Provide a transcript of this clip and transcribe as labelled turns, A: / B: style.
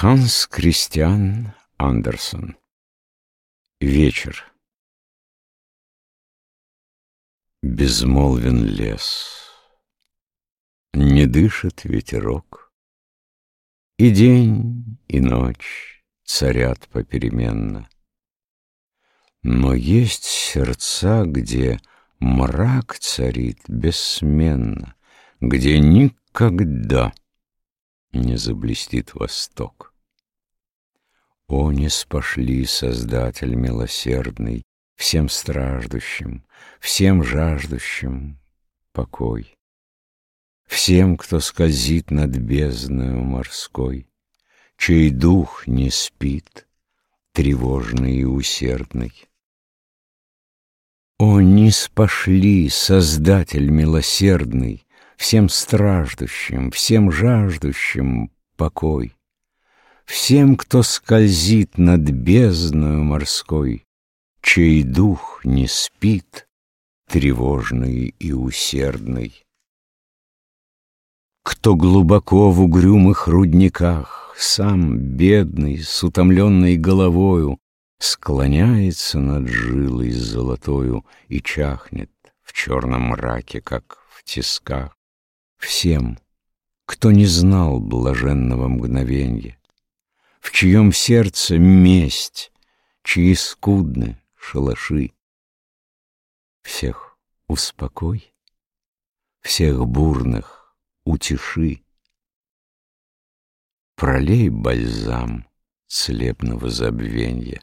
A: Ханс Кристиан Андерсон Вечер Безмолвен лес, Не дышит ветерок, И день, и ночь царят попеременно. Но есть сердца, где мрак царит бессменно, Где никогда не заблестит восток. О, не спошли, Создатель милосердный, Всем страждущим, всем жаждущим покой. Всем, кто скользит над бездною морской, Чей дух не спит, тревожный и усердный. О, не спошли, Создатель милосердный, Всем страждущим, всем жаждущим покой. Всем, кто скользит над бездною морской, Чей дух не спит, тревожный и усердный. Кто глубоко в угрюмых рудниках, Сам бедный, с утомленной головою, Склоняется над жилой золотою И чахнет в черном мраке, как в тисках. Всем, кто не знал блаженного мгновенья, В чьем сердце месть, чьи скудны шалаши. Всех успокой, всех бурных утеши. Пролей бальзам целебного забвенья